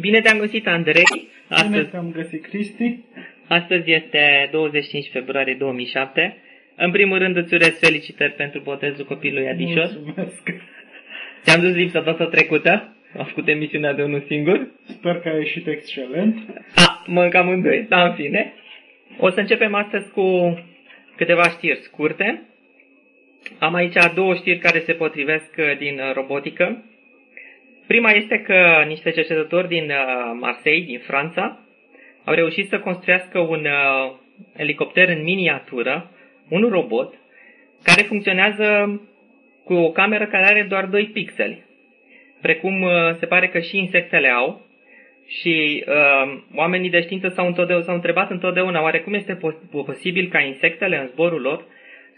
Bine te-am găsit, Andrei. Bine Astăzi, te-am găsit, Cristi. astăzi este 25 februarie 2007. În primul rând îți urez felicitări pentru botezul copilului Adișor. Mulțumesc. Ți-am dus lipsa data trecută. Am făcut emisiunea de unul singur. Sper că a ieșit excelent. A, mă cam amândoi, dar în fine. O să începem astăzi cu câteva știri scurte. Am aici două știri care se potrivesc uh, din uh, robotică. Prima este că niște cercetători din uh, Marseille, din Franța, au reușit să construiască un uh, elicopter în miniatură, un robot, care funcționează cu o cameră care are doar 2 pixeli. Precum uh, se pare că și insectele au, și uh, oamenii de știință s-au, întotdeauna, s-au întrebat întotdeauna oare cum este pos- posibil ca insectele în zborul lor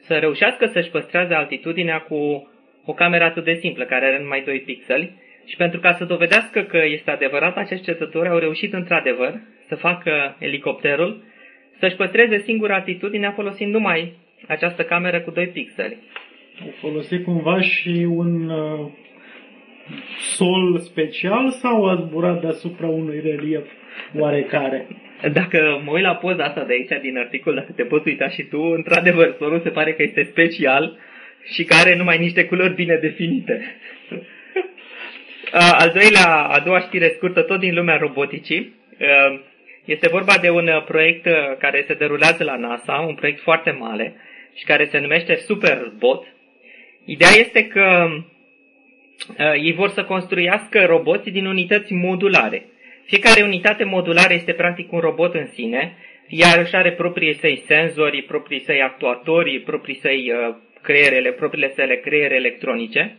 să reușească să-și păstreze altitudinea cu o cameră atât de simplă, care are numai 2 pixeli. Și pentru ca să dovedească că este adevărat, acești cercetători au reușit într-adevăr să facă elicopterul să-și păstreze singur altitudinea folosind numai această cameră cu 2 pixeli. Au folosit cumva și un uh, sol special sau a zburat deasupra unui relief oarecare? Dacă mă uit la poza asta de aici din articol, dacă te poți uita și tu, într-adevăr, solul se pare că este special și că are numai niște culori bine definite. A, Al doilea, a doua știre scurtă, tot din lumea roboticii, a, este vorba de un uh, proiect uh, care se derulează la NASA, un proiect foarte mare și care se numește Superbot. Ideea este că uh, ei vor să construiască roboți din unități modulare. Fiecare unitate modulară este practic un robot în sine, ea își are proprii săi senzori, proprii săi actuatori, proprii săi uh, creierele, propriile sale creiere electronice.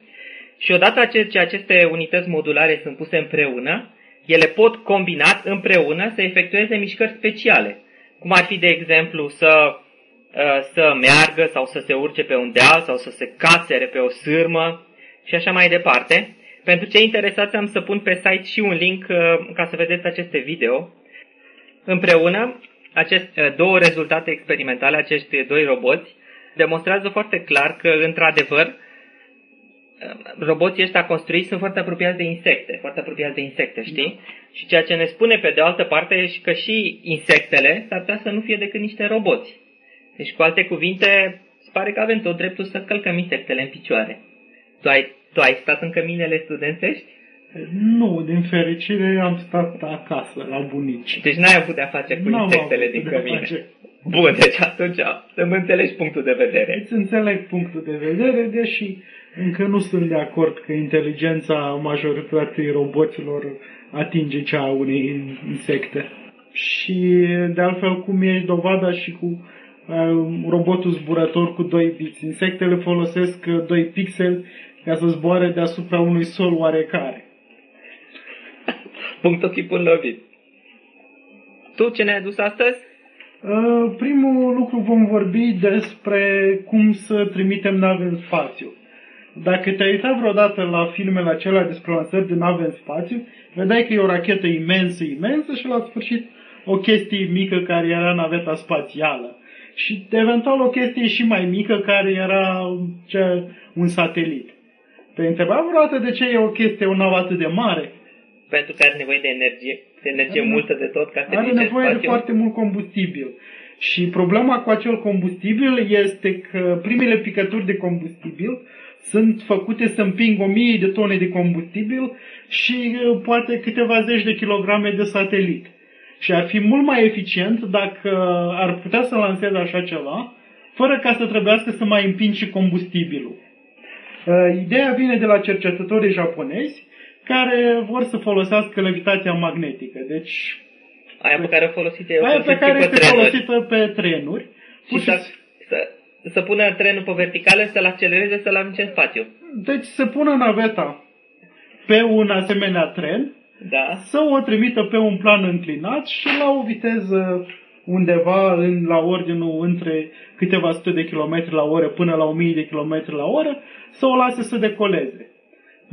Și odată ce ce aceste unități modulare sunt puse împreună, ele pot combinat împreună să efectueze mișcări speciale, cum ar fi, de exemplu, să, uh, să meargă sau să se urce pe un deal sau să se cațere pe o sârmă și așa mai departe. Pentru cei interesați am să pun pe site și un link uh, ca să vedeți aceste video. Împreună, aceste uh, două rezultate experimentale, acești doi roboți, demonstrează foarte clar că, într-adevăr, uh, roboții ăștia construiți sunt foarte apropiați de insecte, foarte apropiați de insecte, știi? Și ceea ce ne spune pe de altă parte e că și insectele s-ar putea să nu fie decât niște roboți. Deci, cu alte cuvinte, se pare că avem tot dreptul să călcăm insectele în picioare. Tu ai, tu ai stat în căminele studențești? Nu, din fericire am stat acasă, la bunici. Deci n-ai avut de-a face cu N-am insectele avut din de-a cămine. face. Bun, deci atunci să-mi înțelegi punctul de vedere. Îți înțeleg punctul de vedere, deși încă nu sunt de acord că inteligența majorității roboților atinge cea a unei insecte. Și de altfel cum ești dovada și cu uh, robotul zburător cu doi biți. Insectele folosesc uh, doi pixeli ca să zboare deasupra unui sol oarecare. Punctul chipul lovit. Tu ce ne-ai adus astăzi? Uh, primul lucru vom vorbi despre cum să trimitem nave în spațiu. Dacă te-ai uitat vreodată la filmele acelea despre lansări de nave în spațiu, vedeai că e o rachetă imensă, imensă și la sfârșit o chestie mică care era naveta spațială. Și eventual o chestie și mai mică care era ce, un satelit. Te-ai întrebat vreodată de ce e o chestie, o navă atât de mare? Pentru că are nevoie de energie, de energie Are multă de tot ca să Are ridice în nevoie de spațiu. foarte mult combustibil. Și problema cu acel combustibil este că primele picături de combustibil sunt făcute să împingă o mie de tone de combustibil și uh, poate câteva zeci de kilograme de satelit. Și ar fi mult mai eficient dacă ar putea să lanseze așa ceva, fără ca să trebuiască să mai împingi și combustibilul. Uh, Ideea vine de la cercetătorii japonezi care vor să folosească levitația magnetică. Deci Aia pe care o folosiți eu Aia pe care este trenuri. folosită pe trenuri. Și Pur și să, să, să pună trenul pe verticală, să-l accelereze, să-l arunce în spațiu. Deci să pună naveta pe un asemenea tren, Da? să o trimită pe un plan înclinat și la o viteză undeva în, la ordinul între câteva sute de kilometri la oră până la 1000 de kilometri la oră, să o lase să decoleze.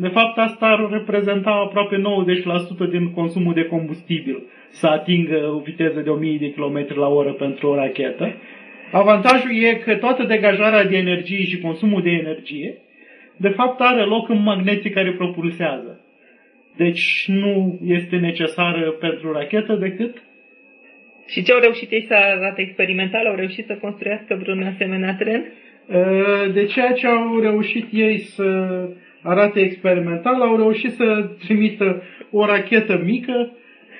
De fapt, asta ar reprezenta aproape 90% din consumul de combustibil, să atingă o viteză de 1000 de km la oră pentru o rachetă. Avantajul e că toată degajarea de energie și consumul de energie, de fapt, are loc în magneții care propulsează. Deci nu este necesară pentru rachetă decât și ce au reușit ei să arate experimental? Au reușit să construiască vreun asemenea tren? Uh, de ceea ce au reușit ei să arate experimental, au reușit să trimită o rachetă mică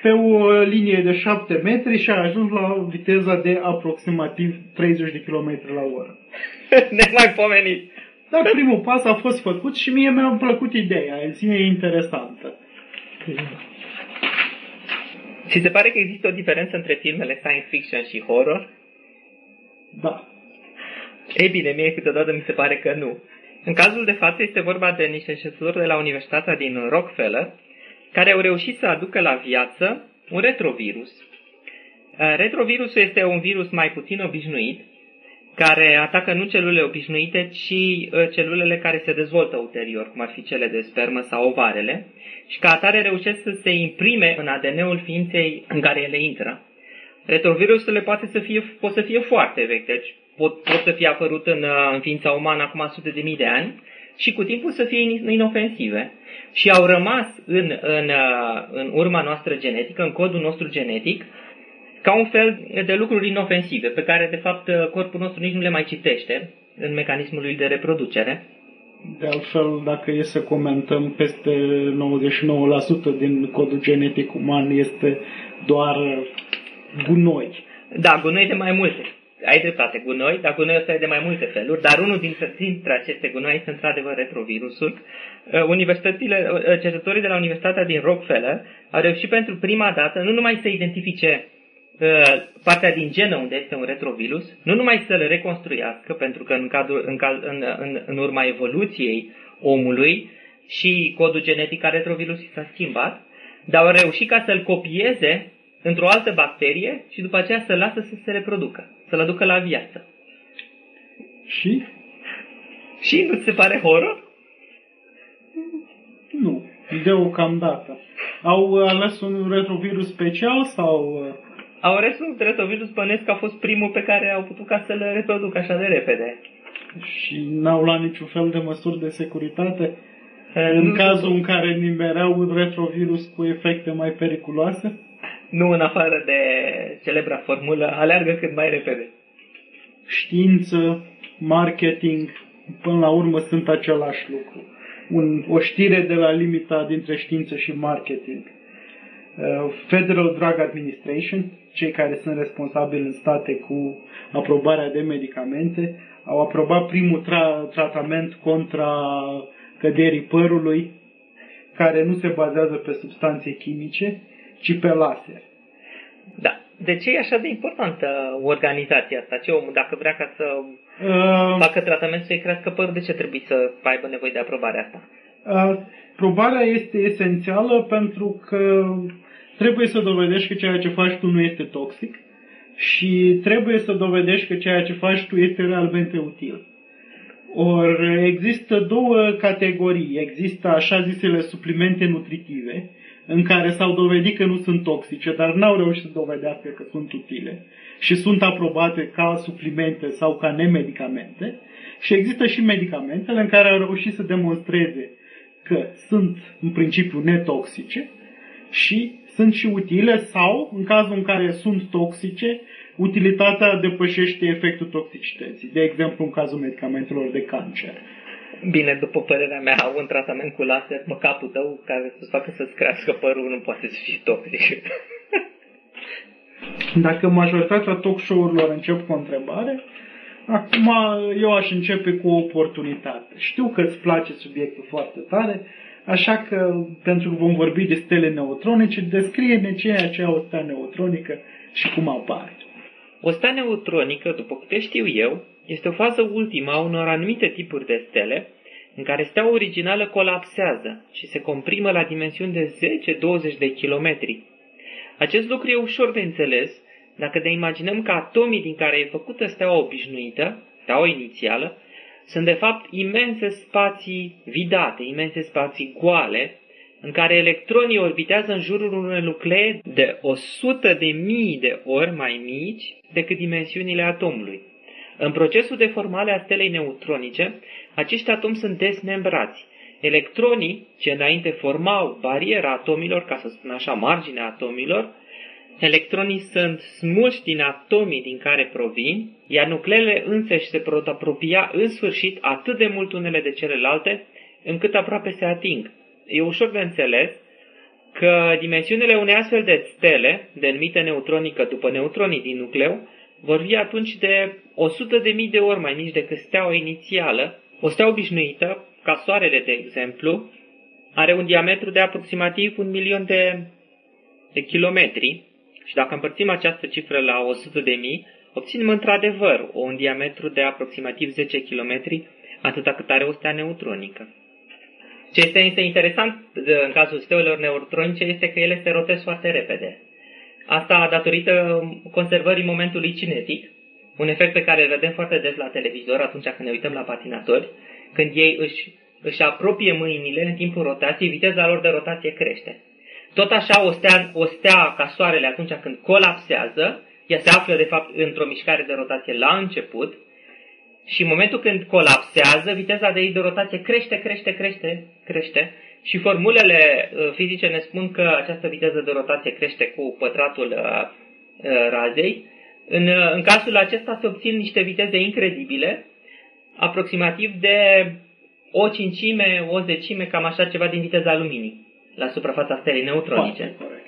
pe o linie de 7 metri și a ajuns la viteza de aproximativ 30 de km la oră. Nemaipomenit! Dar primul pas a fost făcut și mie mi-a plăcut ideea, în sine e interesantă. Ți se pare că există o diferență între filmele science fiction și horror? Da. Ei bine, mie câteodată mi se pare că nu. În cazul de față este vorba de niște cercetători de la Universitatea din Rockefeller, care au reușit să aducă la viață un retrovirus. Uh, retrovirusul este un virus mai puțin obișnuit, care atacă nu celulele obișnuite, ci uh, celulele care se dezvoltă ulterior, cum ar fi cele de spermă sau ovarele, și ca atare reușesc să se imprime în ADN-ul ființei în care ele intră. Retrovirusurile poate să fie, pot să fie foarte vechi, deci pot, pot să fie apărut în, uh, în ființa umană acum sute de mii de ani și cu timpul să fie inofensive. Și au rămas în, în, uh, în urma noastră genetică, în codul nostru genetic, ca un fel de lucruri inofensive, pe care, de fapt, uh, corpul nostru nici nu le mai citește în mecanismul lui de reproducere. De altfel, dacă e să comentăm, peste 99% din codul genetic uman este doar gunoi. Da, gunoi de mai multe. Ai dreptate, gunoi, dar gunoi ăsta e de mai multe feluri, dar unul dintre, dintre aceste gunoi este într-adevăr retrovirusul. Uh, universitățile, uh, cercetătorii de la Universitatea din Rockefeller au reușit pentru prima dată nu numai să identifice uh, partea din genă unde este un retrovirus, nu numai să le reconstruiască, pentru că în, cadrul, în, în, în, în urma evoluției omului și codul genetic al retrovirusului s-a schimbat, dar au reușit ca să-l copieze într-o altă bacterie și după aceea să lasă să se reproducă, să-l aducă la viață. Și? Și nu ți se pare horror? Nu, deocamdată. Au ales un retrovirus special sau... Uh, au ales un retrovirus bănesc că a fost primul pe care au putut ca să-l reproducă așa de repede. Și n-au luat niciun fel de măsuri de securitate? În cazul în care nimereau un retrovirus cu efecte mai periculoase? Nu în afară de celebra formulă, aleargă cât mai repede. Știință, marketing, până la urmă sunt același lucru. Un, o știre de la limita dintre știință și marketing. Uh, Federal Drug Administration, cei care sunt responsabili în state cu aprobarea de medicamente, au aprobat primul tra- tratament contra căderii părului, care nu se bazează pe substanțe chimice, ci pe laser. Da. De ce e așa de importantă organizația asta? Ce omul, dacă vrea ca să uh, facă tratament să-i crească părul, de ce trebuie să aibă nevoie de aprobarea asta? Uh, probarea este esențială pentru că trebuie să dovedești că ceea ce faci tu nu este toxic și trebuie să dovedești că ceea ce faci tu este realmente util. Or, există două categorii. Există așa zisele suplimente nutritive, în care s-au dovedit că nu sunt toxice, dar n-au reușit să dovedească că sunt utile și sunt aprobate ca suplimente sau ca nemedicamente. Și există și medicamentele în care au reușit să demonstreze că sunt în principiu netoxice și sunt și utile sau, în cazul în care sunt toxice, utilitatea depășește efectul toxicității. De exemplu, în cazul medicamentelor de cancer. Bine, după părerea mea, un tratament cu laser pe capul tău care să facă să-ți crească părul nu poate să fie toxic. Dacă majoritatea talk show-urilor încep cu o întrebare, acum eu aș începe cu o oportunitate. Știu că îți place subiectul foarte tare, așa că pentru că vom vorbi de stele neutronice, descrie-ne ceea ce e o stea neutronică și cum apare. O stea neutronică, după câte știu eu, este o fază ultimă a unor anumite tipuri de stele, în care steaua originală colapsează și se comprimă la dimensiuni de 10-20 de kilometri. Acest lucru e ușor de înțeles dacă ne imaginăm că atomii din care e făcută steaua obișnuită, steaua inițială, sunt de fapt imense spații vidate, imense spații goale, în care electronii orbitează în jurul unui nuclee de 100 de mii de ori mai mici decât dimensiunile atomului. În procesul de formare a stelei neutronice, acești atomi sunt desmembrați, electronii ce înainte formau bariera atomilor, ca să spun așa, marginea atomilor, electronii sunt smulși din atomii din care provin, iar nucleele însăși se pot apropia în sfârșit atât de mult unele de celelalte, încât aproape se ating. E ușor de înțeles că dimensiunile unei astfel de stele, denumită neutronică după neutronii din nucleu, vor fi atunci de 100 de mii de ori mai mici decât steaua inițială. O stea obișnuită, ca soarele de exemplu, are un diametru de aproximativ un milion de, de kilometri și dacă împărțim această cifră la 100 de mii, obținem într-adevăr un diametru de aproximativ 10 km, atâta cât are o stea neutronică. Ce este, este interesant în cazul stelelor neutronice este că ele se rotesc foarte repede. Asta datorită conservării momentului cinetic, un efect pe care îl vedem foarte des la televizor atunci când ne uităm la patinatori, când ei își, își apropie mâinile în timpul rotației, viteza lor de rotație crește. Tot așa, o stea, o stea ca soarele atunci când colapsează, ea se află de fapt într-o mișcare de rotație la început și în momentul când colapsează, viteza de ei de rotație crește, crește, crește, crește și formulele uh, fizice ne spun că această viteză de rotație crește cu pătratul uh, uh, razei. În, în cazul acesta se obțin niște viteze incredibile, aproximativ de o cincime, o zecime, cam așa ceva din viteza luminii la suprafața stelei neutronice. corect.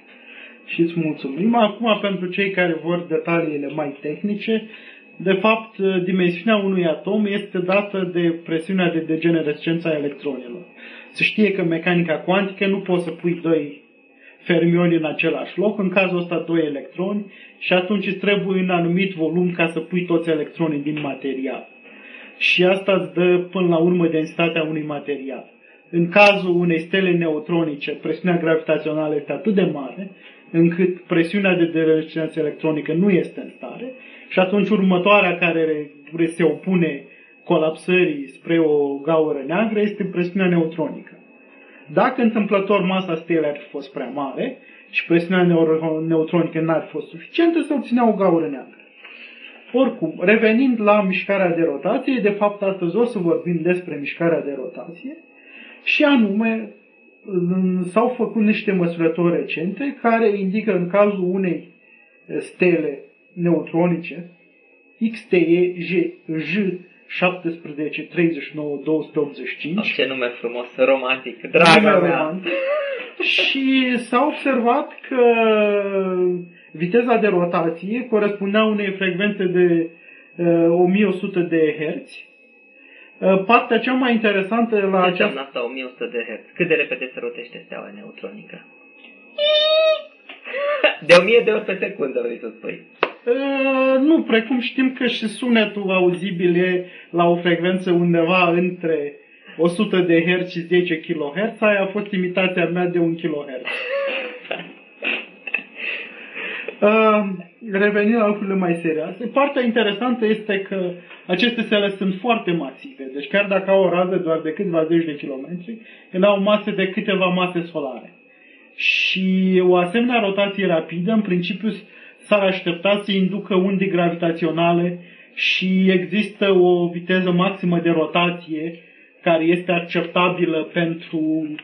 Și îți mulțumim. Acum, pentru cei care vor detaliile mai tehnice, de fapt, dimensiunea unui atom este dată de presiunea de degenerescență a electronilor. Se știe că mecanica cuantică nu poți să pui doi fermioni în același loc, în cazul ăsta doi electroni, și atunci îți trebuie un anumit volum ca să pui toți electronii din material. Și asta îți dă până la urmă densitatea unui material. În cazul unei stele neutronice, presiunea gravitațională este atât de mare, încât presiunea de derescență electronică nu este în stare și atunci următoarea care se opune colapsării spre o gaură neagră este presiunea neutronică. Dacă întâmplător masa stelei ar fi fost prea mare și presiunea neutronică n-ar fi fost suficientă, se obținea o gaură neagră. Oricum, revenind la mișcarea de rotație, de fapt astăzi o să vorbim despre mișcarea de rotație și anume s-au făcut niște măsurători recente care indică în cazul unei stele neutronice XTE J, J 17, 39, 285. Ce nume frumos, romantic, draga mea. Romantic. și s-a observat că viteza de rotație corespundea unei frecvențe de uh, 1100 de Hz. Uh, partea cea mai interesantă la Ce această... asta 1100 de Hz? Cât de repede se rotește steaua neutronică? De 1000 de ori pe secundă, vrei să spui. Uh, nu, precum știm că și sunetul auzibil e la o frecvență undeva între 100 de Hz și 10 kHz, aia a fost imitația mea de 1 kHz. Uh, revenind la lucrurile mai serioase, partea interesantă este că aceste stele sunt foarte masive. Deci chiar dacă au o rază doar de câțiva zeci de kilometri, ele au masă de câteva mase solare. Și o asemenea rotație rapidă, în principiu, s-ar aștepta să inducă unde gravitaționale și există o viteză maximă de rotație care este acceptabilă pentru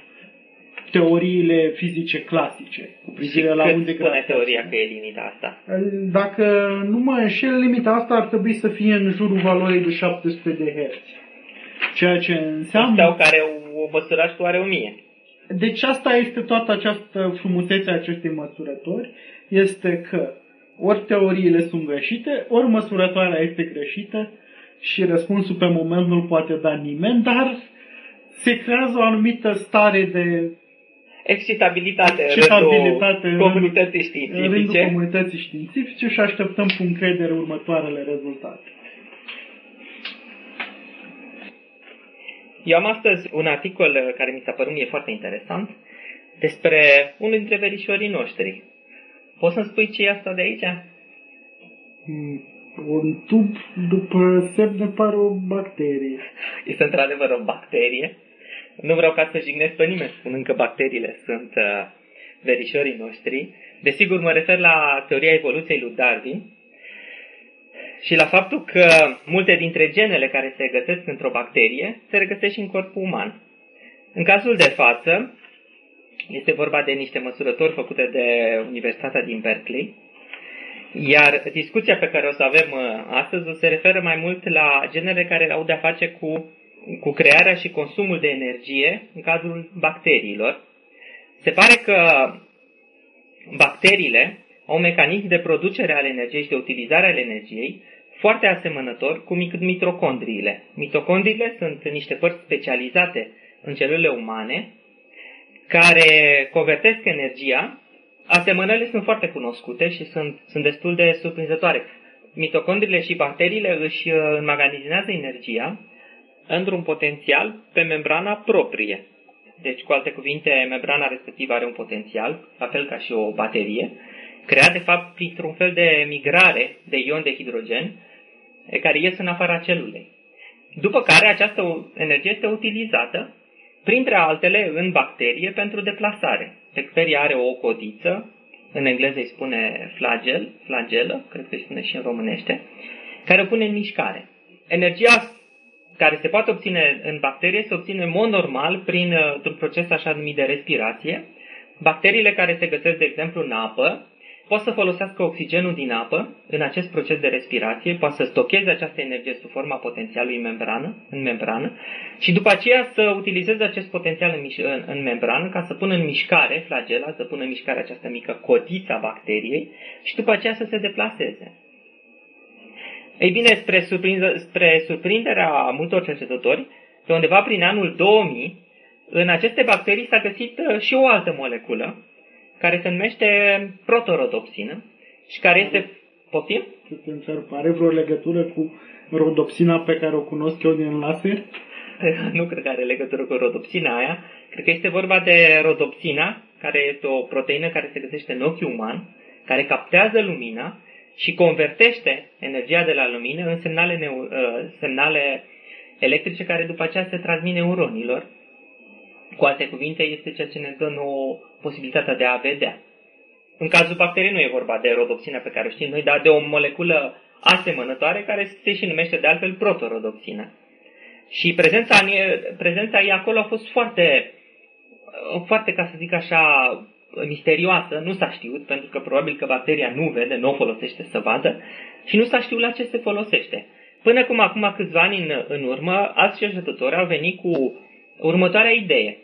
teoriile fizice clasice cu privire la unde spune teoria că e limita asta? Dacă nu mă înșel, limita asta ar trebui să fie în jurul valorii de 700 de Hz. Ceea ce înseamnă... Sau care o măsura și tu are 1000. Deci asta este toată această frumusețe a acestei măsurători, este că ori teoriile sunt greșite, ori măsurătoarea este greșită și răspunsul pe moment nu-l poate da nimeni, dar se creează o anumită stare de excitabilitate, excitabilitate în comunității științifice. În comunității științifice și așteptăm cu încredere următoarele rezultate. Eu am astăzi un articol care mi s-a părut mie foarte interesant despre unul dintre verișorii noștri. Poți să-mi spui ce e asta de aici? Hmm, un tub după semne pare o bacterie. Este într-adevăr o bacterie nu vreau ca să jignesc pe nimeni spunând că bacteriile sunt uh, verișorii noștri. Desigur, mă refer la teoria evoluției lui Darwin și la faptul că multe dintre genele care se găsesc într-o bacterie se regăsesc și în corpul uman. În cazul de față, este vorba de niște măsurători făcute de Universitatea din Berkeley, iar discuția pe care o să avem uh, astăzi o se referă mai mult la genere care au de-a face cu, cu crearea și consumul de energie în cazul bacteriilor. Se pare că bacteriile au un mecanism de producere al energiei și de utilizare al energiei foarte asemănător cu mitocondriile. Mitocondriile sunt niște părți specializate în celulele umane care convertesc energia. Asemănările sunt foarte cunoscute și sunt, sunt destul de surprinzătoare. Mitocondriile și bacteriile își uh, înmagazinează energia într-un potențial pe membrana proprie. Deci, cu alte cuvinte, membrana respectivă are un potențial, la fel ca și o baterie, creat de fapt printr-un fel de migrare de ion de hidrogen care ies în afara celulei. După care această energie este utilizată, printre altele, în bacterie pentru deplasare. Bacteria are o codiță, în engleză îi spune flagel, flagelă, cred că îi spune și în românește, care o pune în mișcare. Energia care se poate obține în bacterie se obține în mod normal prin un proces așa numit de respirație. Bacteriile care se găsesc, de exemplu, în apă, poate să folosească oxigenul din apă în acest proces de respirație, poate să stocheze această energie sub forma potențialului în membrană, în membrană și după aceea să utilizeze acest potențial în, în, în membrană ca să pună în mișcare flagela, să pună în mișcare această mică cotiță a bacteriei și după aceea să se deplaseze. Ei bine, spre, spre surprinderea multor cercetători, pe undeva prin anul 2000, în aceste bacterii s-a găsit uh, și o altă moleculă, care se numește protorodopsină și care este... Poftim? Are vreo legătură cu rodopsina pe care o cunosc eu din laser? nu cred că are legătură cu rodopsina aia. Cred că este vorba de rodopsina, care este o proteină care se găsește în ochiul uman, care captează lumina și convertește energia de la lumină în semnale, neu- uh, semnale electrice care după aceea se transmit neuronilor. Cu alte cuvinte, este ceea ce ne dă nouă posibilitatea de a vedea. În cazul bacteriei nu e vorba de rodopsina pe care o știm noi, dar de o moleculă asemănătoare care se și numește de altfel protorodopsină. Și prezența, prezența ei acolo a fost foarte, foarte, ca să zic așa, misterioasă, nu s-a știut, pentru că probabil că bacteria nu vede, nu o folosește să vadă și nu s-a știut la ce se folosește. Până cum acum câțiva ani în, în urmă, alți cercetători au venit cu următoarea idee.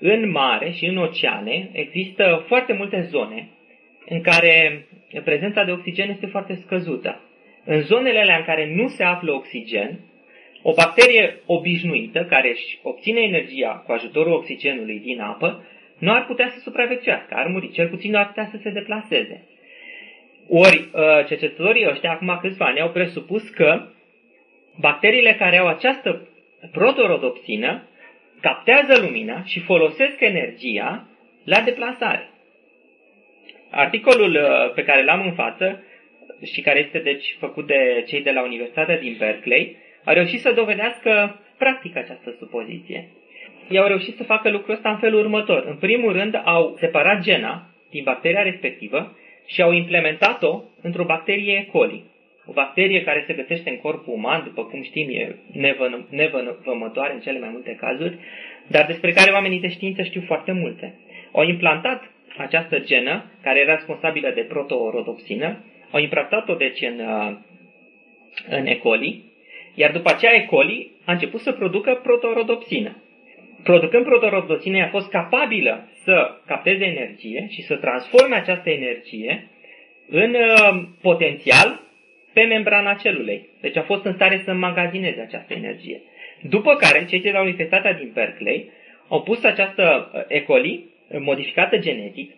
În mare și în oceane există foarte multe zone în care prezența de oxigen este foarte scăzută. În zonele alea în care nu se află oxigen, o bacterie obișnuită care își obține energia cu ajutorul oxigenului din apă nu ar putea să supraviețuiască, ar muri, cel puțin nu ar putea să se deplaseze. Ori uh, cercetătorii ăștia acum câțiva ani au presupus că bacteriile care au această protorodopsină captează lumina și folosesc energia la deplasare. Articolul uh, pe care l-am în față și care este deci făcut de cei de la Universitatea din Berkeley, a reușit să dovedească practic această supoziție. Ei au reușit să facă lucrul ăsta în felul următor. În primul rând au separat gena din bacteria respectivă și au implementat-o într-o bacterie E. coli. O bacterie care se găsește în corpul uman, după cum știm, e nevămătoare în cele mai multe cazuri, dar despre care oamenii de știință știu foarte multe. Au implantat această genă, care era responsabilă de protorodopsină, au implantat-o deci în, uh, în E. coli, iar după aceea E. coli a început să producă protorodopsină. Producând protorodopsină, a fost capabilă să capteze energie și să transforme această energie în uh, potențial pe membrana celulei. Deci a fost în stare să înmagazineze această energie. După care, cei de la Universitatea din Berkeley au pus această uh, E. coli modificată genetic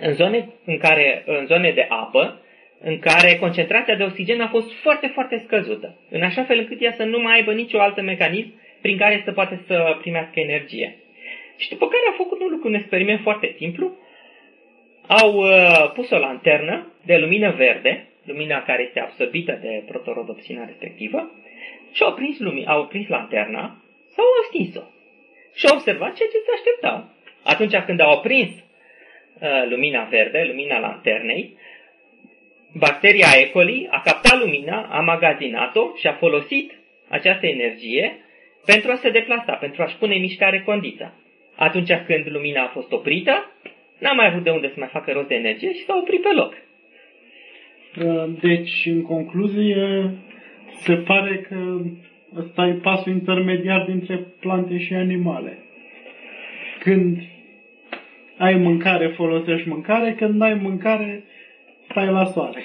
în zone, în, care, în zone de apă, în care concentrația de oxigen a fost foarte, foarte scăzută, în așa fel încât ea să nu mai aibă nicio altă mecanism prin care să poate să primească energie. Și după care au făcut un lucru, un experiment foarte simplu, au uh, pus o lanternă de lumină verde lumina care este absorbită de protorodopsina respectivă, și au prins, lumi, au prins lanterna sau au stins-o. Și au observat ceea ce se așteptau. Atunci când au prins uh, lumina verde, lumina lanternei, bacteria E. coli a captat lumina, a magazinat-o și a folosit această energie pentru a se deplasa, pentru a-și pune în mișcare condiția. Atunci când lumina a fost oprită, n-a mai avut de unde să mai facă rost de energie și s-a oprit pe loc. Uh, deci, în concluzie, se pare că ăsta e pasul intermediar dintre plante și animale. Când ai mâncare, folosești mâncare, când n-ai mâncare, stai la soare.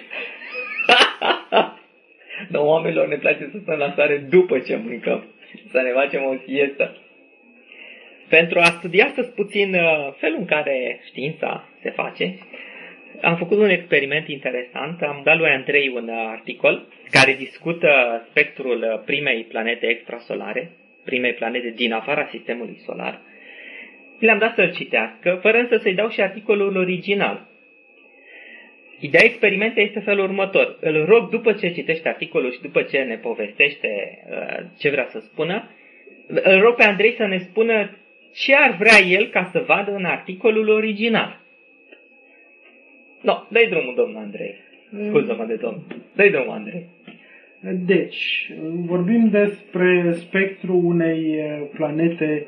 Dar oamenilor ne place să stăm la soare după ce mâncăm, să ne facem o siestă. Pentru a studia astăzi puțin uh, felul în care știința se face, am făcut un experiment interesant. Am dat lui Andrei un uh, articol care discută spectrul uh, primei planete extrasolare, primei planete din afara sistemului solar. Le-am dat să-l citească, fără însă să-i dau și articolul original. Ideea experimentului este felul următor. Îl rog, după ce citește articolul și după ce ne povestește uh, ce vrea să spună, îl rog pe Andrei să ne spună ce ar vrea el ca să vadă în articolul original. No, dai drumul, domnul Andrei. Scuză-mă de domn. Dai drumul, Andrei. Deci, vorbim despre spectrul unei planete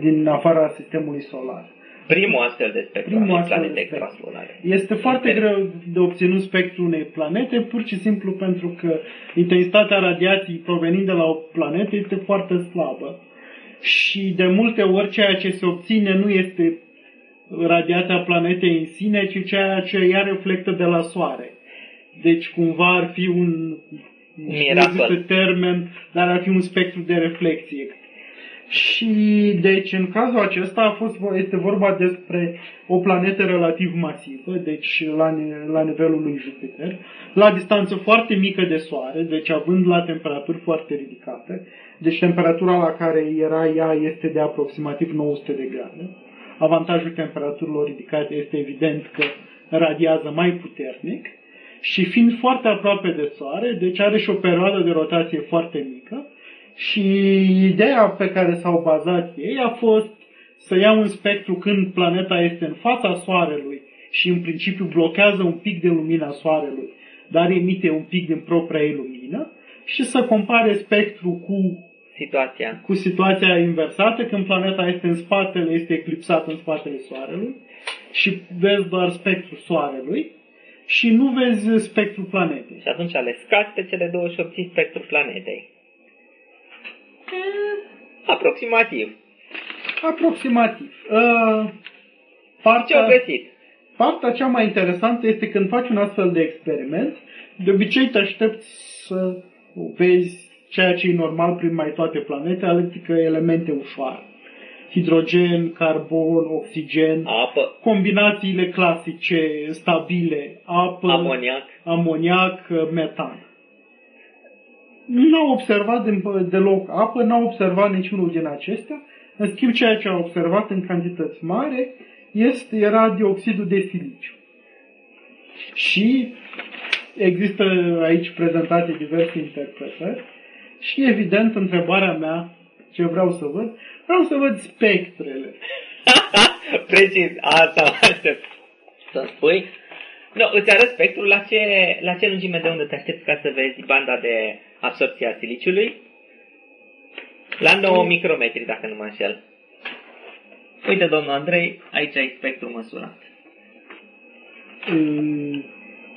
din afara sistemului solar. Primul astfel de spectru Primul al astfel de planete spectru. extrasolare. Este foarte Inter- greu de obținut spectrul unei planete, pur și simplu pentru că intensitatea radiației provenind de la o planetă este foarte slabă. Și de multe ori ceea ce se obține nu este radiația planetei în sine, ci ceea ce ea reflectă de la Soare. Deci cumva ar fi un, nu Miracol. există termen, dar ar fi un spectru de reflexie. Și deci în cazul acesta a fost, este vorba despre o planetă relativ masivă, deci la, ni- la nivelul lui Jupiter, la distanță foarte mică de Soare, deci având la temperaturi foarte ridicate, deci temperatura la care era ea este de aproximativ 900 de grade. Avantajul temperaturilor ridicate este evident că radiază mai puternic și fiind foarte aproape de Soare, deci are și o perioadă de rotație foarte mică, și ideea pe care s-au bazat ei a fost să ia un spectru când planeta este în fața Soarelui și în principiu blochează un pic de lumina Soarelui, dar emite un pic din propria ei lumină și să compare spectru cu, Situația. cu situația inversată, când planeta este în spatele, este eclipsată în spatele Soarelui și vezi doar spectrul Soarelui și nu vezi spectrul planetei. Și atunci le scați pe cele două și obții spectrul planetei. Aproximativ. Aproximativ. Uh, Ce partea, au găsit? partea cea mai interesantă este când faci un astfel de experiment, de obicei te aștepți să vezi ceea ce e normal prin mai toate planetele, adică elemente ușoare. Hidrogen, carbon, oxigen, Apă, combinațiile clasice, stabile, apă, amoniac. amoniac, metan. N-au observat din- deloc apă, n-au observat niciunul din acestea. În schimb, ceea ce au observat în cantități mari este, era dioxidul de siliciu. Și există aici prezentate diverse interpretări și, evident, întrebarea mea, ce vreau să văd, vreau să văd spectrele. Precis, asta mă aștept să spui. Nu, îți arăt spectrul la ce, la ce lungime de undă te aștepți ca să vezi banda de absorpție a siliciului? La 9 micrometri, dacă nu mă înșel. Uite, domnul Andrei, aici ai spectrul măsurat. Mm,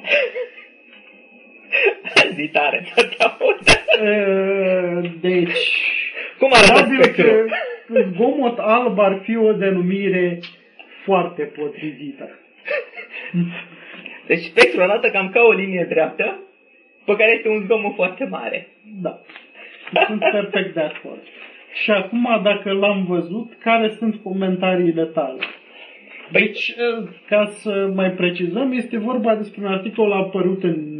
Zi tare, să te aud. Uh, Deci, Cum arată probabil spectrul? că zgomot alb ar fi o denumire foarte potrivită. Deci spectrul arată cam ca o linie dreaptă, pe care este un zgomot foarte mare. Da. Sunt perfect de acord. Și acum, dacă l-am văzut, care sunt comentariile tale? Deci, uh, ca să mai precizăm, este vorba despre un articol apărut în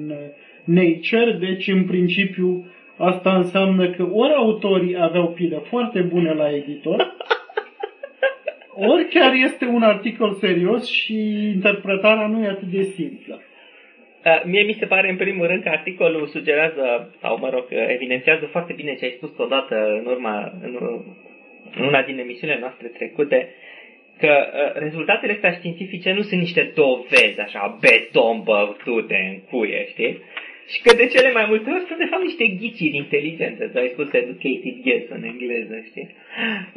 uh, Nature, deci în principiu asta înseamnă că ori autorii aveau pile foarte bune la editor, ori chiar este un articol serios și interpretarea nu e atât de simplă. Uh, Mie mi se pare în primul rând că articolul sugerează, sau mă rog, evidențiază foarte bine ce ai spus odată în urma, în, în una din emisiunile noastre trecute, că uh, rezultatele astea științifice nu sunt niște dovezi, așa, beton băutute în cuie, știi? Și că de cele mai multe ori sunt de fapt niște ghiciri inteligente, tu ai spus educated guess în engleză, știi?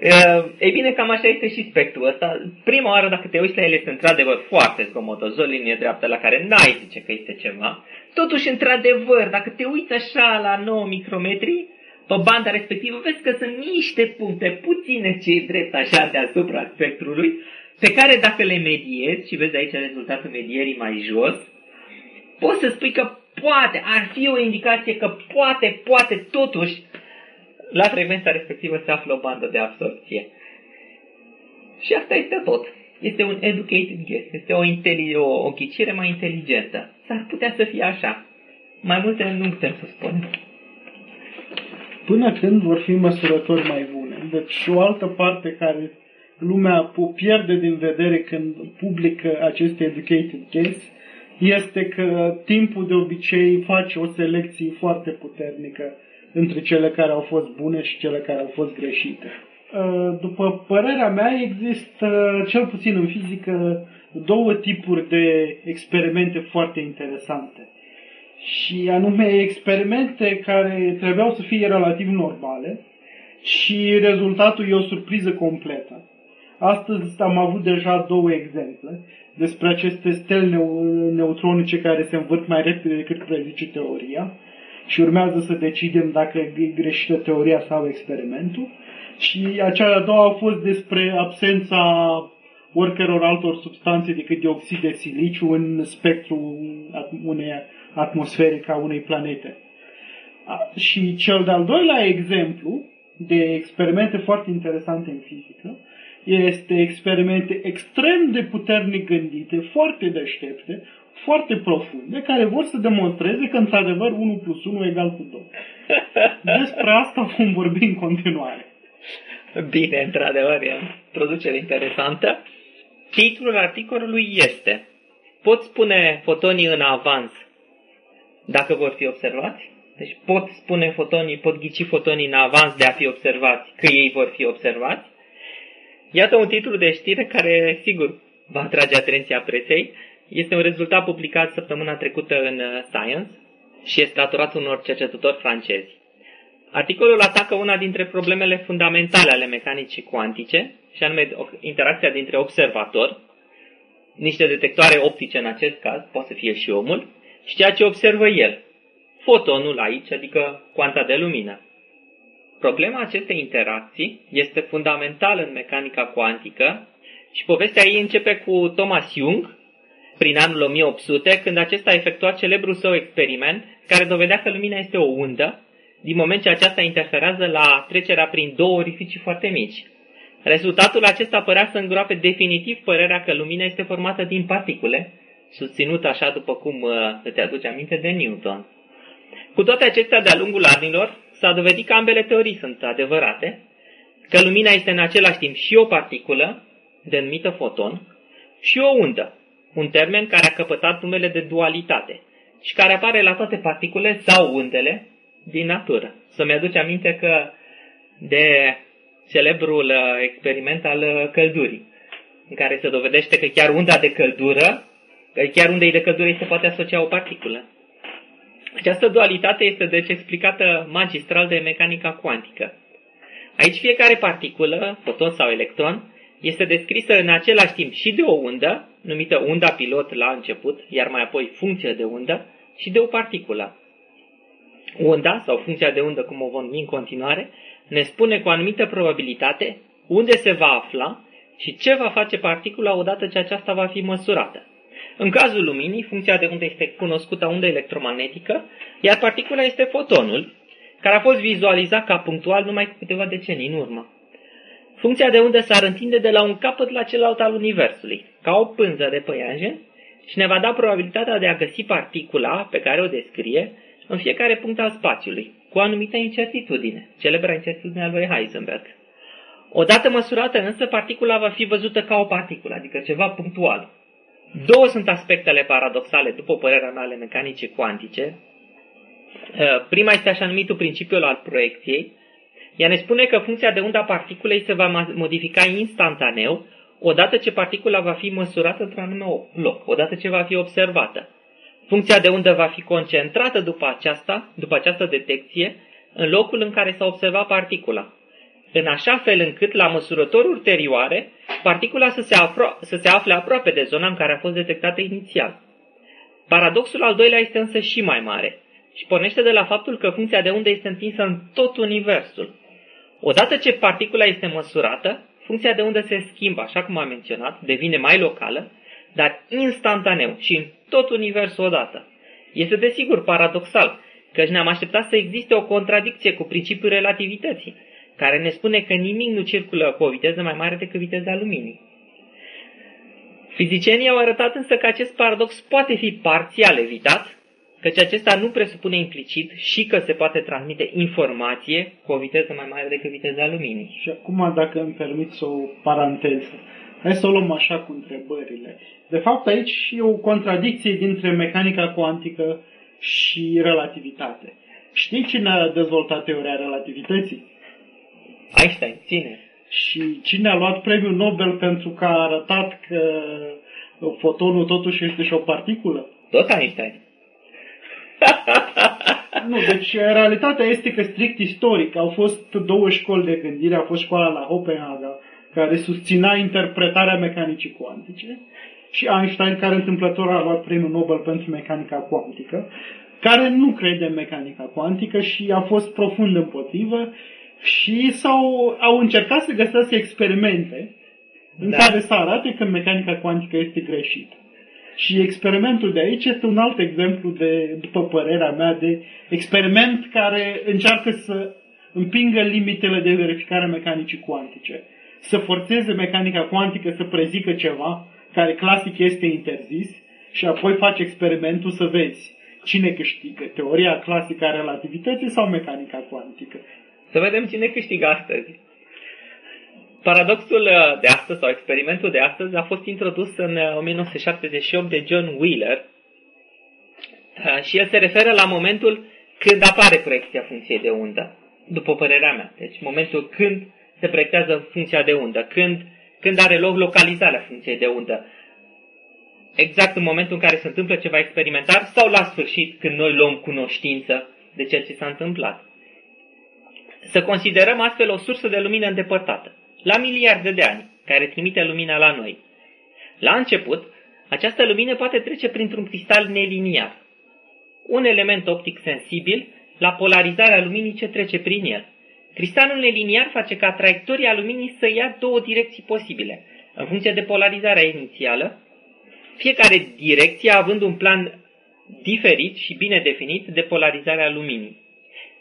Uh, ei bine, cam așa este și spectrul ăsta. Prima oară, dacă te uiți la el, este într-adevăr foarte zgomotos, o linie dreaptă la care n-ai zice că este ceva. Totuși, într-adevăr, dacă te uiți așa la 9 micrometri, pe banda respectivă, vezi că sunt niște puncte puține ce drept așa deasupra spectrului, pe care dacă le mediezi, și vezi aici rezultatul medierii mai jos, poți să spui că poate, ar fi o indicație că poate, poate totuși la frecvența respectivă se află o bandă de absorpție. Și asta este tot. Este un educated guess, este o, o, o ghicire mai inteligentă. S-ar putea să fie așa. Mai multe nu putem să spunem. Până când vor fi măsurători mai bune. Deci o altă parte care lumea o pierde din vedere când publică aceste educated guess este că timpul de obicei face o selecție foarte puternică între cele care au fost bune și cele care au fost greșite. Uh, după părerea mea, există, cel puțin în fizică, două tipuri de experimente foarte interesante. Și anume experimente care trebuiau să fie relativ normale și rezultatul e o surpriză completă. Astăzi am avut deja două exemple despre aceste stele neutronice care se învârt mai repede decât prezice teoria și urmează să decidem dacă e greșită teoria sau experimentul. Și acea a doua a fost despre absența oricăror altor substanțe decât dioxid de siliciu în spectrul unei atmosfere ca unei planete. Și cel de-al doilea exemplu de experimente foarte interesante în fizică este experimente extrem de puternic gândite, foarte deștepte, foarte profunde, care vor să demonstreze că, într-adevăr, 1 plus 1 egal cu 2. Despre asta vom vorbi în continuare. Bine, într-adevăr, e o introducere interesantă. Titlul articolului este Pot spune fotonii în avans dacă vor fi observați? Deci pot spune fotonii, pot ghici fotonii în avans de a fi observați, că ei vor fi observați? Iată un titlu de știre care, sigur, va atrage atenția presei. Este un rezultat publicat săptămâna trecută în uh, Science și este datorat unor cercetători francezi. Articolul atacă una dintre problemele fundamentale ale mecanicii cuantice, și anume interacția dintre observator, niște detectoare optice în acest caz, poate să fie și omul, și ceea ce observă el, fotonul aici, adică cuanta de lumină. Problema acestei interacții este fundamentală în mecanica cuantică și povestea ei începe cu Thomas Young, prin anul 1800, când acesta a efectuat celebrul său experiment care dovedea că lumina este o undă, din moment ce aceasta interferează la trecerea prin două orificii foarte mici. Rezultatul acesta părea să îngroape definitiv părerea că lumina este formată din particule, susținut așa după cum uh, îți aduce aminte de Newton. Cu toate acestea, de-a lungul anilor, s-a dovedit că ambele teorii sunt adevărate, că lumina este în același timp și o particulă, denumită foton, și o undă, un termen care a căpătat numele de dualitate și care apare la toate particule sau undele din natură. Să-mi aduce aminte că de celebrul uh, experiment al uh, căldurii, în care se dovedește că chiar unda de căldură, că chiar undei de căldură se poate asocia o particulă. Această dualitate este deci explicată magistral de mecanica cuantică. Aici fiecare particulă, foton sau electron, este descrisă în același timp și de o undă, numită unda pilot la început, iar mai apoi funcție de undă, și de o particulă. Unda, sau funcția de undă, cum o vom numi în continuare, ne spune cu anumită probabilitate unde se va afla și ce va face particula odată ce aceasta va fi măsurată. În cazul luminii, funcția de undă este cunoscută undă electromagnetică, iar particula este fotonul, care a fost vizualizat ca punctual numai cu câteva decenii în urmă. Funcția de undă s-ar întinde de la un capăt la celălalt al Universului, ca o pânză de păianjen, și ne va da probabilitatea de a găsi particula pe care o descrie în fiecare punct al spațiului, cu o anumită incertitudine, celebra incertitudine a lui Heisenberg. Odată măsurată însă, particula va fi văzută ca o particulă, adică ceva punctual, Două sunt aspectele paradoxale, după părerea mea, ale mecanicii cuantice. Uh, prima este așa numitul principiul al proiecției. Ea ne spune că funcția de unda particulei se va modifica instantaneu odată ce particula va fi măsurată într-un anume loc, odată ce va fi observată. Funcția de undă va fi concentrată după aceasta, după această detecție, în locul în care s-a observat particula, în așa fel încât, la măsurători ulterioare, particula să se, afro- să se afle aproape de zona în care a fost detectată inițial. Paradoxul al doilea este însă și mai mare și pornește de la faptul că funcția de undă este întinsă în tot universul. Odată ce particula este măsurată, funcția de undă se schimbă, așa cum am menționat, devine mai locală, dar instantaneu și în tot universul odată. Este desigur paradoxal, căci ne-am așteptat să existe o contradicție cu principiul relativității, care ne spune că nimic nu circulă cu o viteză mai mare decât viteza luminii. Fizicienii au arătat însă că acest paradox poate fi parțial evitat, căci acesta nu presupune implicit și că se poate transmite informație cu o viteză mai mare decât viteza luminii. Și acum, dacă îmi permiți o paranteză, hai să o luăm așa cu întrebările. De fapt, aici e o contradicție dintre mecanica cuantică și relativitate. Știi cine a dezvoltat teoria relativității? Einstein, ține. Și cine a luat premiul Nobel pentru că a arătat că fotonul totuși este și o particulă? Tot Einstein. nu, deci realitatea este că strict istoric au fost două școli de gândire, a fost școala la Copenhaga, care susținea interpretarea mecanicii cuantice, și Einstein, care întâmplător a luat premiul Nobel pentru mecanica cuantică, care nu crede în mecanica cuantică și a fost profund împotrivă și s-au, au încercat să găsească experimente în da. care să arate că mecanica cuantică este greșită. Și experimentul de aici este un alt exemplu de, după părerea mea, de experiment care încearcă să împingă limitele de verificare mecanicii cuantice. Să forțeze mecanica cuantică să prezică ceva care clasic este interzis și apoi faci experimentul să vezi cine câștigă, teoria clasică a relativității sau mecanica cuantică. Să vedem cine câștigă astăzi. Paradoxul uh, de astăzi sau experimentul de astăzi a fost introdus în 1978 uh, de John Wheeler uh, și el se referă la momentul când apare proiecția funcției de undă, după părerea mea. Deci momentul când se proiectează funcția de undă, când, când are loc localizarea funcției de undă. Exact în momentul în care se întâmplă ceva experimentar sau la sfârșit când noi luăm cunoștință de ceea ce s-a întâmplat. Să considerăm astfel o sursă de lumină îndepărtată, la miliarde de ani, care trimite lumina la noi. La început, această lumină poate trece printr-un cristal neliniar, un element optic sensibil la polarizarea luminii ce trece prin el. Cristalul neliniar face ca traiectoria luminii să ia două direcții posibile, în funcție de polarizarea inițială, fiecare direcție având un plan diferit și bine definit de polarizarea luminii.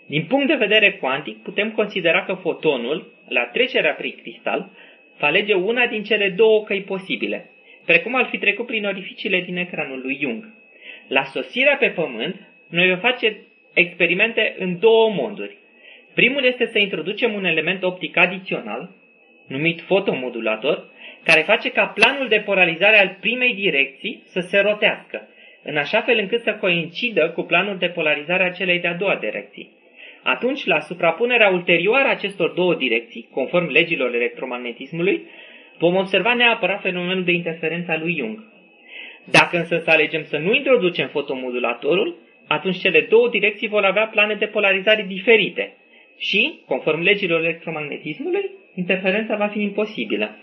Din punct de vedere cuantic, putem considera că fotonul, la trecerea prin cristal, va alege una din cele două căi posibile, precum ar fi trecut prin orificiile din ecranul lui Jung. La sosirea pe pământ, noi vom face experimente în două moduri. Primul este să introducem un element optic adițional, numit fotomodulator, care face ca planul de polarizare al primei direcții să se rotească, în așa fel încât să coincidă cu planul de polarizare a celei de-a doua direcții. Atunci, la suprapunerea ulterioară a acestor două direcții, conform legilor electromagnetismului, vom observa neapărat fenomenul de interferență a lui Jung. Dacă însă să alegem să nu introducem fotomodulatorul, atunci cele două direcții vor avea plane de polarizare diferite și, conform legilor electromagnetismului, interferența va fi imposibilă.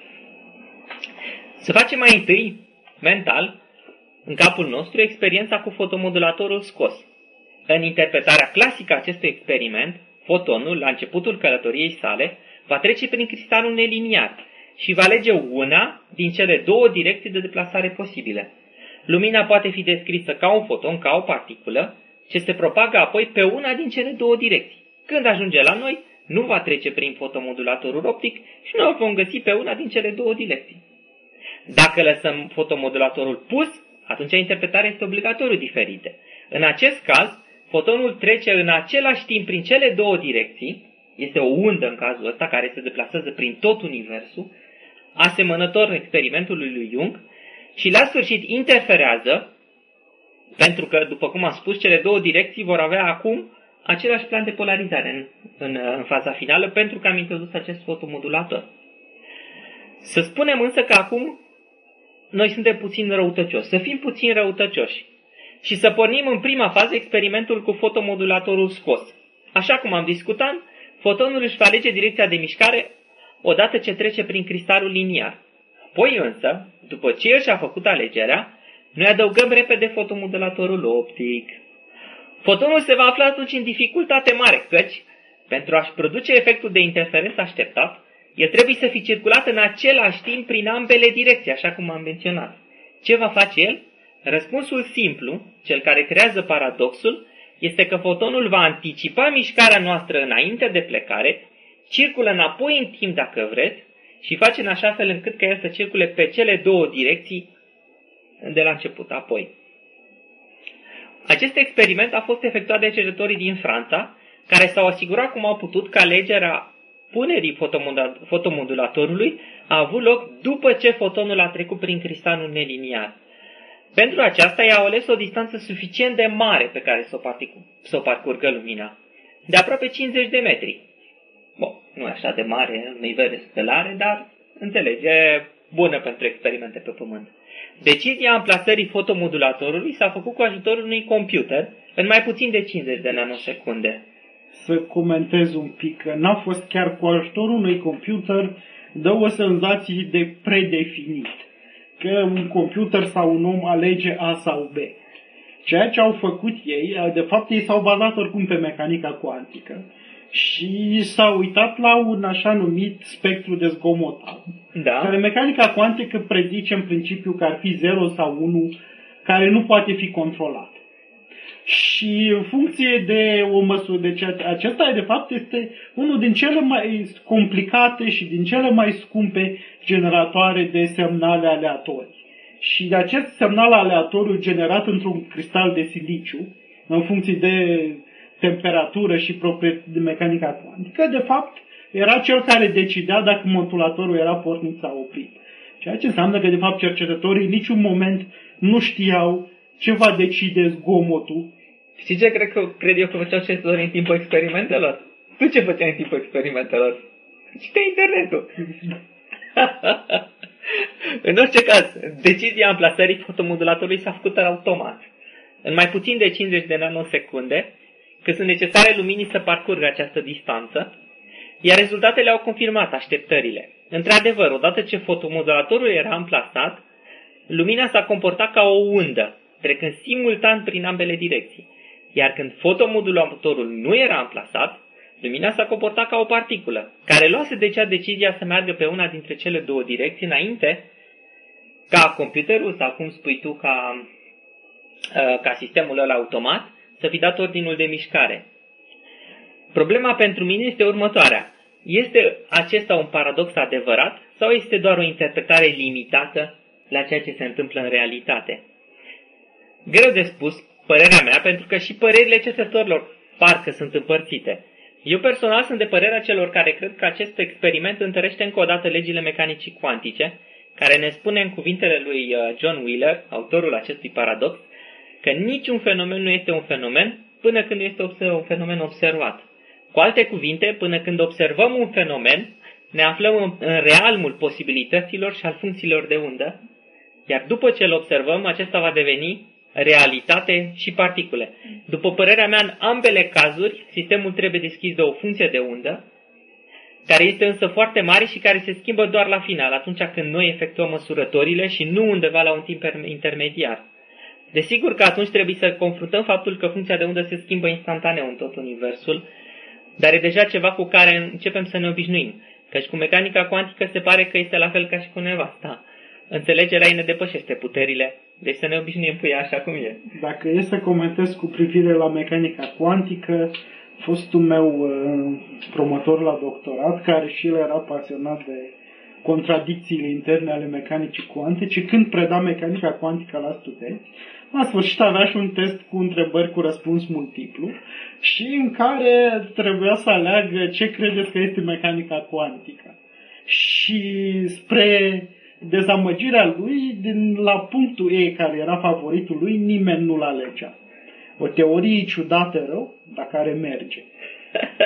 Să facem mai întâi, mental, în capul nostru, experiența cu fotomodulatorul scos. În interpretarea clasică a acestui experiment, fotonul, la începutul călătoriei sale, va trece prin cristalul neliniar și va alege una din cele două direcții de deplasare posibile. Lumina poate fi descrisă ca un foton, ca o particulă, ce se propagă apoi pe una din cele două direcții. Când ajunge la noi, nu va trece prin fotomodulatorul optic și noi o vom găsi pe una din cele două direcții. Dacă lăsăm fotomodulatorul pus, atunci interpretarea este obligatoriu diferită. În acest caz, fotonul trece în același timp prin cele două direcții, este o undă în cazul ăsta care se deplasează prin tot universul, asemănător experimentului lui Jung, și la sfârșit interferează, pentru că, după cum am spus, cele două direcții vor avea acum același plan de polarizare în, în, în faza finală, pentru că am introdus acest fotomodulator. Să spunem însă că acum noi suntem puțin răutăcioși, să fim puțin răutăcioși și să pornim în prima fază experimentul cu fotomodulatorul scos. Așa cum am discutat, fotonul își va alege direcția de mișcare odată ce trece prin cristalul liniar. Apoi însă, după ce el și-a făcut alegerea, noi adăugăm repede fotomodulatorul optic. Fotonul se va afla atunci în dificultate mare, căci, pentru a-și produce efectul de interferență așteptat, el trebuie să fie circulat în același timp prin ambele direcții, așa cum am menționat. Ce va face el? Răspunsul simplu, cel care creează paradoxul, este că fotonul va anticipa mișcarea noastră înainte de plecare, circulă înapoi în timp dacă vreți și face în așa fel încât ca el să circule pe cele două direcții de la început apoi. Acest experiment a fost efectuat de cercetătorii din Franța, care s-au asigurat cum au putut că alegerea punerii fotomodulatorului a avut loc după ce fotonul a trecut prin cristalul neliniar. Pentru aceasta i-au ales o distanță suficient de mare pe care să o, particu- să o parcurgă lumina, de aproape 50 de metri. Bun, nu e așa de mare în nivel stelare, dar înțelege, bună pentru experimente pe Pământ. Decizia amplasării fotomodulatorului s-a făcut cu ajutorul unui computer în mai puțin de 50 de nanosecunde. Să comentez un pic, că n-a fost chiar cu ajutorul unui computer, dă o senzație de predefinit, că un computer sau un om alege A sau B. Ceea ce au făcut ei, de fapt ei s-au bazat oricum pe mecanica cuantică și s-au uitat la un așa numit spectru de zgomot, Da. care mecanica cuantică prezice în principiu că ar fi 0 sau 1 care nu poate fi controlat. Și în funcție de o măsură, deci acesta de fapt este unul din cele mai complicate și din cele mai scumpe generatoare de semnale aleatorii. Și de acest semnal aleatoriu generat într-un cristal de siliciu, în funcție de temperatură și de mecanica cuantică, de fapt era cel care decidea dacă modulatorul era pornit sau oprit. Ceea ce înseamnă că, de fapt, cercetătorii în niciun moment nu știau ce va decide zgomotul. Știi ce cred, că, cred eu că făceau cercetătorii în timpul experimentelor? Tu ce făceai în timpul experimentelor? Citea internetul. în orice caz, decizia amplasării fotomodulatorului s-a făcut automat. În mai puțin de 50 de nanosecunde, că sunt necesare luminii să parcurgă această distanță, iar rezultatele au confirmat așteptările. Într-adevăr, odată ce fotomodulatorul era amplasat, lumina s-a comportat ca o undă, trecând simultan prin ambele direcții. Iar când fotomodulatorul nu era amplasat, lumina s-a comportat ca o particulă, care luase de cea decizia să meargă pe una dintre cele două direcții înainte ca computerul, sau cum spui tu, ca, ca sistemul ăla automat, să fi dat ordinul de mișcare. Problema pentru mine este următoarea. Este acesta un paradox adevărat sau este doar o interpretare limitată la ceea ce se întâmplă în realitate? Greu de spus părerea mea, pentru că și părerile cercetătorilor parcă sunt împărțite. Eu personal sunt de părerea celor care cred că acest experiment întărește încă o dată legile mecanicii cuantice, care ne spune în cuvintele lui uh, John Wheeler, autorul acestui paradox, că niciun fenomen nu este un fenomen până când nu este un fenomen observat. Cu alte cuvinte, până când observăm un fenomen, ne aflăm în realmul posibilităților și al funcțiilor de undă, iar după ce îl observăm, acesta va deveni realitate și particule. După părerea mea, în ambele cazuri, sistemul trebuie deschis de o funcție de undă, care este însă foarte mare și care se schimbă doar la final, atunci când noi efectuăm măsurătorile și nu undeva la un timp intermediar. Desigur că atunci trebuie să confruntăm faptul că funcția de undă se schimbă instantaneu în tot universul, dar e deja ceva cu care începem să ne obișnuim, căci cu mecanica cuantică se pare că este la fel ca și cu nevasta. Înțelegerea ei ne depășește puterile, deci să ne obișnuim cu ea așa cum e. Dacă e să comentez cu privire la mecanica cuantică, fostul meu uh, promotor la doctorat, care și el era pasionat de contradicțiile interne ale mecanicii cuantice, când preda mecanica cuantică la studenți, la sfârșit avea și un test cu întrebări cu răspuns multiplu și în care trebuia să aleagă ce credeți că este mecanica cuantică. Și spre dezamăgirea lui, din la punctul E, care era favoritul lui, nimeni nu-l alegea. O teorie ciudată rău, dar care merge.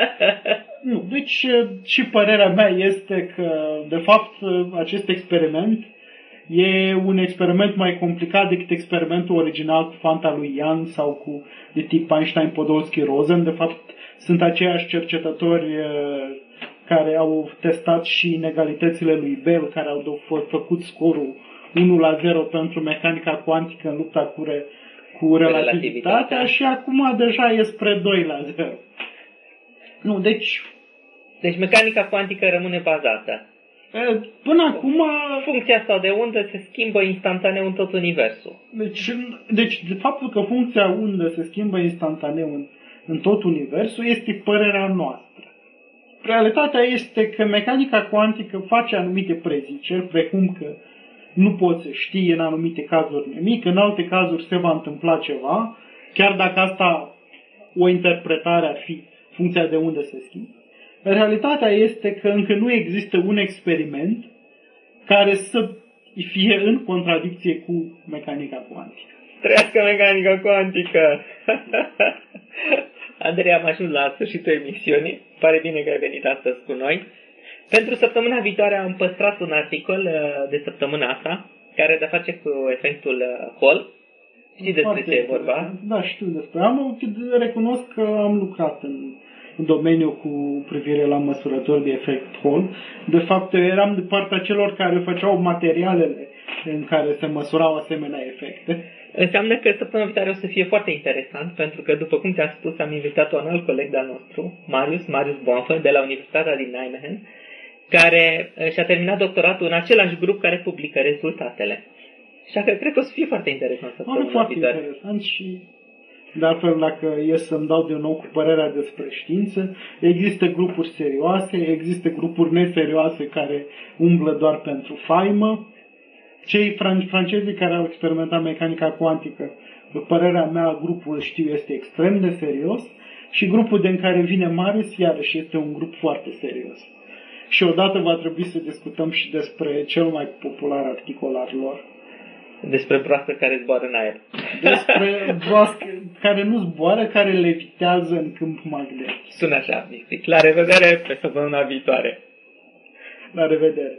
nu, deci și părerea mea este că, de fapt, acest experiment E un experiment mai complicat decât experimentul original cu fanta lui Young sau cu de tip Einstein, Podolsky, Rosen. De fapt, sunt aceiași cercetători care au testat și inegalitățile lui Bell, care au făcut scorul 1 la 0 pentru mecanica cuantică în lupta cu, re, cu relativitatea și acum deja e spre 2 la 0. Nu, deci... Deci mecanica cuantică rămâne bazată. Până acum... Funcția asta de undă se schimbă instantaneu în tot universul. Deci, deci de faptul că funcția undă se schimbă instantaneu în, în tot universul este părerea noastră. Realitatea este că mecanica cuantică face anumite preziceri, precum că nu poți să știi în anumite cazuri nimic, în alte cazuri se va întâmpla ceva, chiar dacă asta o interpretare ar fi funcția de unde se schimbă. Realitatea este că încă nu există un experiment care să fie în contradicție cu mecanica cuantică. Trăiască mecanica cuantică! Andrei, am ajuns la sfârșitul emisiunii. Pare bine că ai venit astăzi cu noi. Pentru săptămâna viitoare am păstrat un articol uh, de săptămâna asta, care de face cu efectul uh, Hall. Știi despre ce e vorba? Da, știu despre. Am recunosc că am lucrat în, în domeniu cu privire la măsurători de efect Hall. De fapt, eram de partea celor care făceau materialele în care se măsurau asemenea efecte. Înseamnă că săptămâna viitoare o să fie foarte interesant, pentru că, după cum ți-am spus, am invitat un alt coleg de-al nostru, Marius, Marius Bonfă, de la Universitatea din Nijmegen, care uh, și-a terminat doctoratul în același grup care publică rezultatele. Și că cred că o să fie foarte interesant să Foarte, foarte interesant și de altfel, dacă e să-mi dau din nou cu părerea despre știință, există grupuri serioase, există grupuri neserioase care umblă doar pentru faimă. Cei fran- francezi care au experimentat mecanica cuantică, după părerea mea, grupul știu este extrem de serios și grupul din care vine Marius, iarăși, este un grup foarte serios. Și odată va trebui să discutăm și despre cel mai popular articol al lor. Despre broască care zboară în aer. Despre broască care nu zboară, care levitează în câmp magnetic. Sună așa, mistic. La revedere pe săptămâna viitoare. La revedere.